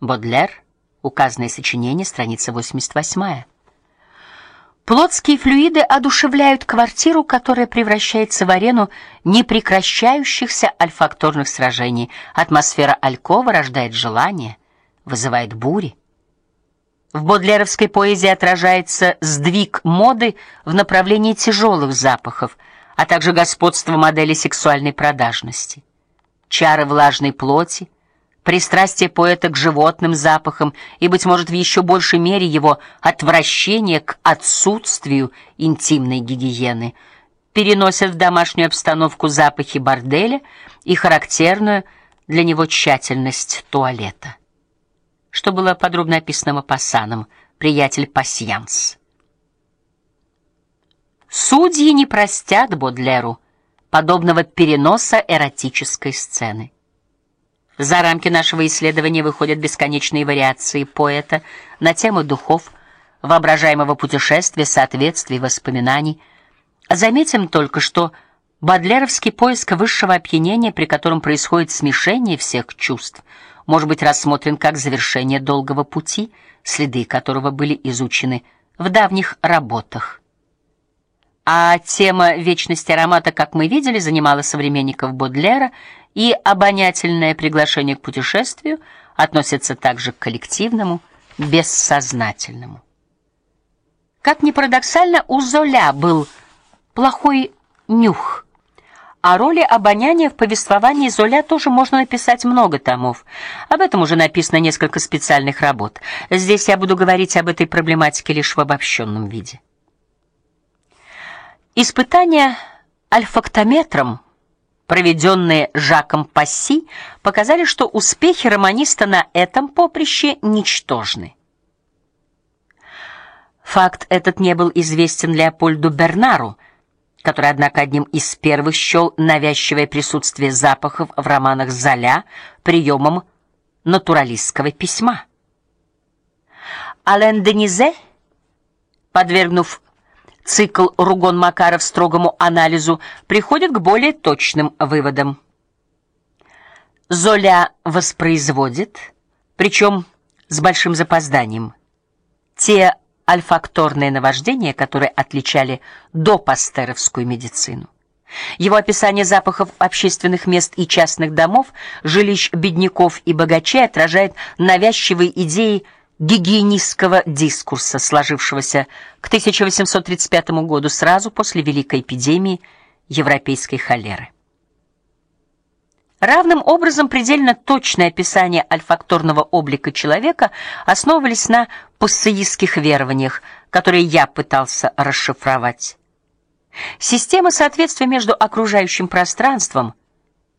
Бодлер, указанное сочинение, страница 88. Плотские флюиды одушевляют квартиру, которая превращается в арену непрекращающихся альфакторных сражений. Атмосфера алькова рождает желание, вызывает бури. В бодлеровской поэзии отражается сдвиг моды в направлении тяжелых запахов, а также господство модели сексуальной продажности. Чары влажной плоти, пристрастие поэта к животным запахам и быть может в еще большей мере его отвращение к отсутствию интимной гигиены переносят в домашнюю обстановку запахи борделя и характерную для него тщательность туалета. Что было подробно описано Мапассаном, приятель пасьянс. Судьи не простят Бодлеру подобного переноса эротической сцены. За рамки нашего исследования выходят бесконечные вариации поэта на тему духов, воображаемого путешествия, соответствий, воспоминаний. Заметим только, что Бодлеровский поиск высшего опьянения, при котором происходит смешение всех чувств, может быть рассмотрен как завершение долгого пути, следы которого были изучены в давних работах. А тема вечности аромата, как мы видели, занимала современников Бодлера и обонятельное приглашение к путешествию относится также к коллективному, бессознательному. Как ни парадоксально, у Золя был плохой нюх. О роли обоняния в повествовании Золя тоже можно написать много томов. Об этом уже написано несколько специальных работ. Здесь я буду говорить об этой проблематике лишь в обобщенном виде. Испытания альфактометром проведенные Жаком Пасси, показали, что успехи романиста на этом поприще ничтожны. Факт этот не был известен Леопольду Бернару, который, однако, одним из первых счел навязчивое присутствие запахов в романах Золя приемом натуралистского письма. Ален Денизе, подвергнув цикл Ругон-Макаров строгому анализу приходит к более точным выводам. Золя воспроизводит, причем с большим запозданием, те альфакторные наваждения, которые отличали допастеровскую медицину. Его описание запахов общественных мест и частных домов, жилищ бедняков и богачей отражает навязчивые идеи гигиенистского дискурса, сложившегося к 1835 году сразу после великой эпидемии европейской холеры. Равным образом предельно точное описание альфакторного облика человека основывались на пассеистских верованиях, которые я пытался расшифровать. Система соответствия между окружающим пространством,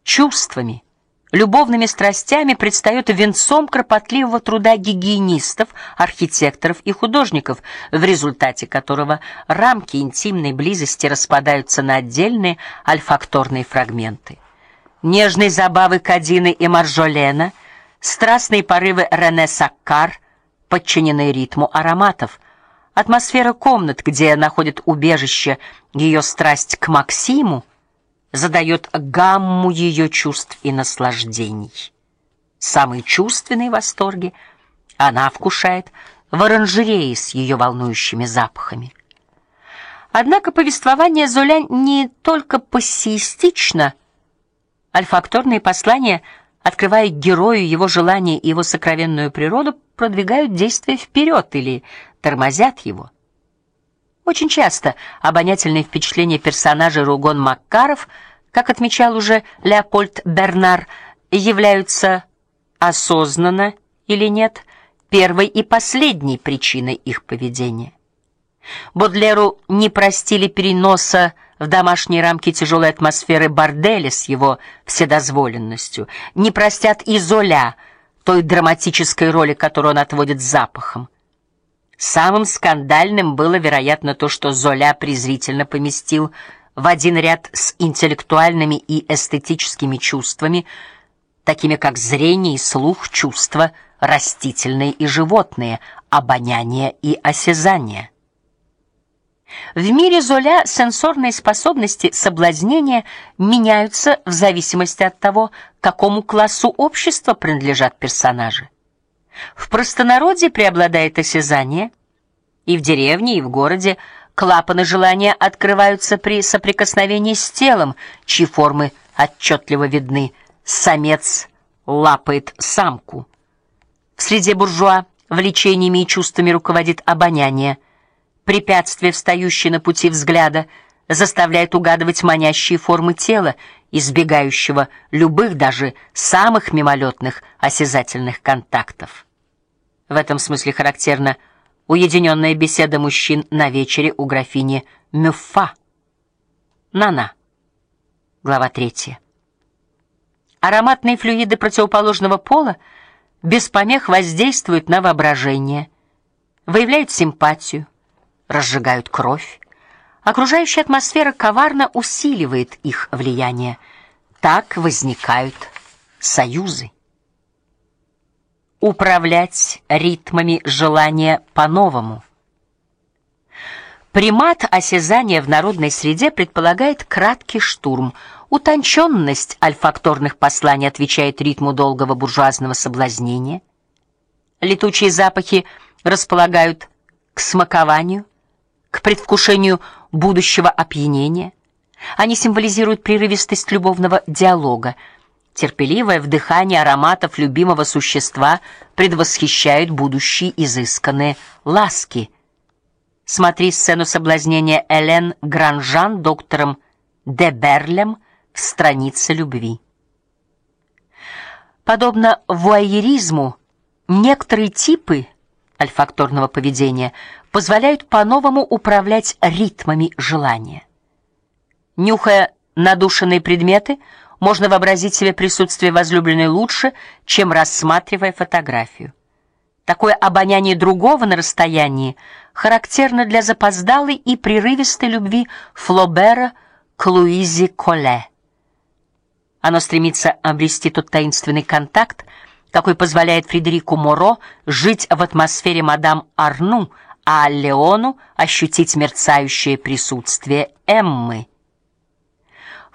чувствами любовными страстями предстает венцом кропотливого труда гигиенистов, архитекторов и художников, в результате которого рамки интимной близости распадаются на отдельные альфакторные фрагменты. Нежные забавы Кадины и Маржолена, страстные порывы Рене Саккар подчинены ритму ароматов. Атмосфера комнат, где находит убежище ее страсть к Максиму, задает гамму ее чувств и наслаждений. Самые чувственные восторги она вкушает в оранжерее с ее волнующими запахами. Однако повествование Золя не только пассиистично, альфакторные послания, открывая герою его желания и его сокровенную природу, продвигают действие вперед или тормозят его. Очень часто обонятельные впечатления персонажей Ругон Маккаров, как отмечал уже Леопольд Бернар, являются осознанно или нет первой и последней причиной их поведения. Бодлеру не простили переноса в домашние рамки тяжелой атмосферы борделя с его вседозволенностью, не простят и Золя той драматической роли, которую он отводит запахом. Самым скандальным было, вероятно, то, что Золя презрительно поместил в один ряд с интеллектуальными и эстетическими чувствами, такими как зрение и слух, чувства растительные и животные, обоняние и осязание. В мире Золя сенсорные способности соблазнения меняются в зависимости от того, к какому классу общества принадлежат персонажи. В простонародье преобладает осязание, и в деревне, и в городе клапаны желания открываются при соприкосновении с телом, чьи формы отчетливо видны. Самец лапает самку. В среде буржуа влечениями и чувствами руководит обоняние. Препятствие, встающее на пути взгляда, заставляет угадывать манящие формы тела, избегающего любых даже самых мимолетных осязательных контактов. В этом смысле характерна уединенная беседа мужчин на вечере у графини Мюффа. Нана. Глава 3. Ароматные флюиды противоположного пола без помех воздействуют на воображение, выявляют симпатию, разжигают кровь. Окружающая атмосфера коварно усиливает их влияние. Так возникают союзы. Управлять ритмами желания по-новому. Примат осязания в народной среде предполагает краткий штурм – Утонченность альфакторных посланий отвечает ритму долгого буржуазного соблазнения. Летучие запахи располагают к смакованию, к предвкушению будущего опьянения. Они символизируют прерывистость любовного диалога. Терпеливое вдыхание ароматов любимого существа предвосхищает будущие изысканные ласки. Смотри сцену соблазнения Элен Гранжан доктором Деберлем страница любви. Подобно вуайеризму, некоторые типы альфакторного поведения позволяют по-новому управлять ритмами желания. Нюхая надушенные предметы, можно вообразить себе присутствие возлюбленной лучше, чем рассматривая фотографию. Такое обоняние другого на расстоянии характерно для запоздалой и прерывистой любви Флобера к Луизе Коле. Оно стремится обрести тот таинственный контакт, какой позволяет Фредерику Моро жить в атмосфере мадам Арну, а Леону ощутить мерцающее присутствие Эммы.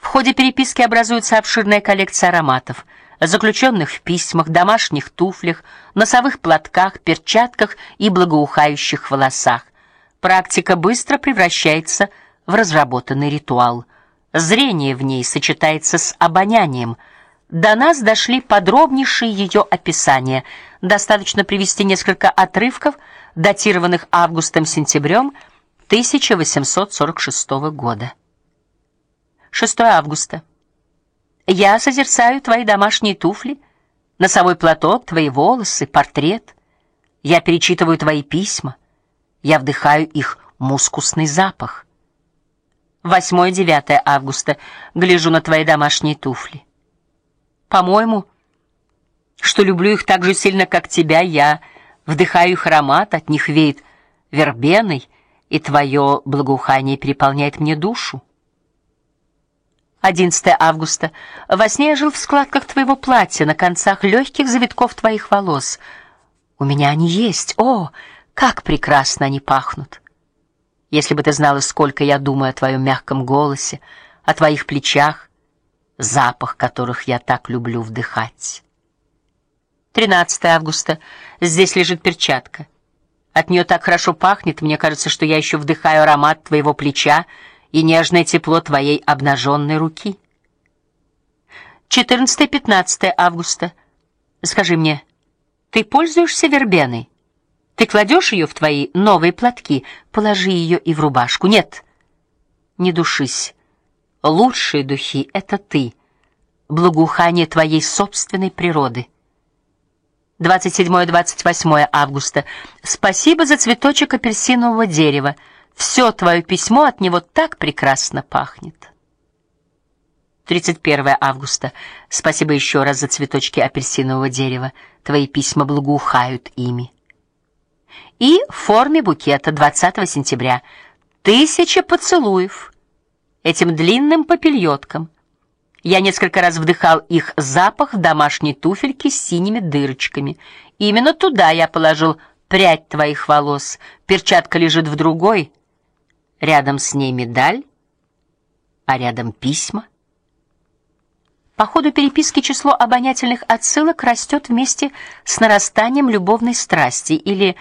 В ходе переписки образуется обширная коллекция ароматов, заключенных в письмах, домашних туфлях, носовых платках, перчатках и благоухающих волосах. Практика быстро превращается в разработанный ритуал. Зрение в ней сочетается с обонянием. До нас дошли подробнейшие ее описания. Достаточно привести несколько отрывков, датированных августом-сентябрем 1846 года. 6 августа. Я созерцаю твои домашние туфли, носовой платок, твои волосы, портрет. Я перечитываю твои письма. Я вдыхаю их мускусный запах. 8-9 августа. Гляжу на твои домашние туфли. По-моему, что люблю их так же сильно, как тебя, я вдыхаю их аромат, от них веет вербеной, и твое благоухание переполняет мне душу. 11 августа. Во сне я жил в складках твоего платья, на концах легких завитков твоих волос. У меня они есть. О, как прекрасно они пахнут. Если бы ты знала, сколько я думаю о твоем мягком голосе, о твоих плечах, запах которых я так люблю вдыхать. 13 августа. Здесь лежит перчатка. От нее так хорошо пахнет, мне кажется, что я еще вдыхаю аромат твоего плеча и нежное тепло твоей обнаженной руки. 14-15 августа. Скажи мне, ты пользуешься вербеной? Ты кладешь ее в твои новые платки, положи ее и в рубашку. Нет. Не душись. Лучшие духи это ты. Благоухание твоей собственной природы. 27-28 августа. Спасибо за цветочек апельсинового дерева. Все твое письмо от него так прекрасно пахнет. 31 августа. Спасибо еще раз за цветочки апельсинового дерева. Твои письма благоухают ими и в форме букета 20 сентября. Тысяча поцелуев этим длинным попельоткам. Я несколько раз вдыхал их запах в домашней туфельке с синими дырочками. Именно туда я положил прядь твоих волос. Перчатка лежит в другой. Рядом с ней медаль, а рядом письма. По ходу переписки число обонятельных отсылок растет вместе с нарастанием любовной страсти или